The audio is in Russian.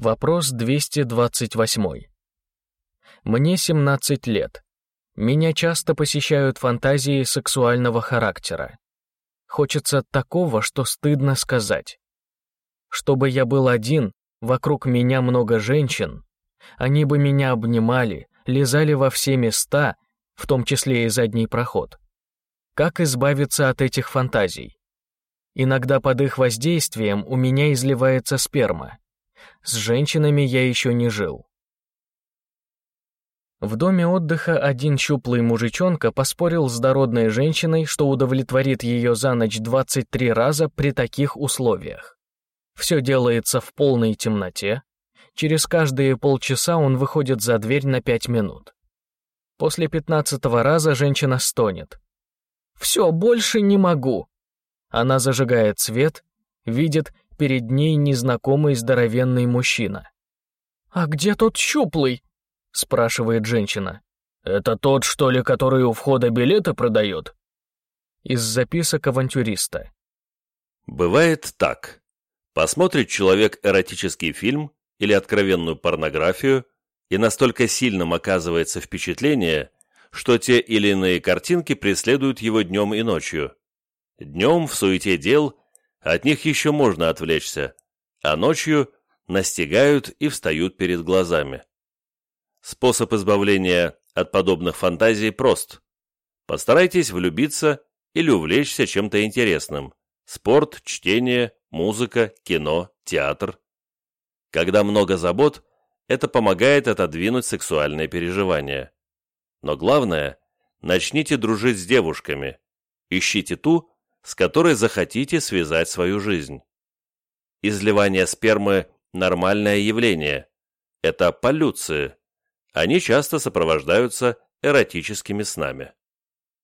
Вопрос 228. Мне 17 лет. Меня часто посещают фантазии сексуального характера. Хочется такого, что стыдно сказать. Чтобы я был один, вокруг меня много женщин, они бы меня обнимали, лизали во все места, в том числе и задний проход. Как избавиться от этих фантазий? Иногда под их воздействием у меня изливается сперма. С женщинами я еще не жил. В доме отдыха один щуплый мужичонка поспорил с дородной женщиной, что удовлетворит ее за ночь 23 раза при таких условиях. Все делается в полной темноте. Через каждые полчаса он выходит за дверь на 5 минут. После пятнадцатого раза женщина стонет. «Все, больше не могу!» Она зажигает свет, видит перед ней незнакомый здоровенный мужчина. «А где тот щуплый?» — спрашивает женщина. «Это тот, что ли, который у входа билеты продает?» Из записок авантюриста. Бывает так. Посмотрит человек эротический фильм или откровенную порнографию, и настолько сильным оказывается впечатление, что те или иные картинки преследуют его днем и ночью. Днем, в суете дел, от них еще можно отвлечься, а ночью настигают и встают перед глазами. Способ избавления от подобных фантазий прост. Постарайтесь влюбиться или увлечься чем-то интересным. Спорт, чтение, музыка, кино, театр. Когда много забот, это помогает отодвинуть сексуальные переживания. Но главное, начните дружить с девушками. Ищите ту, с которой захотите связать свою жизнь. Изливание спермы – нормальное явление. Это полюции. Они часто сопровождаются эротическими снами.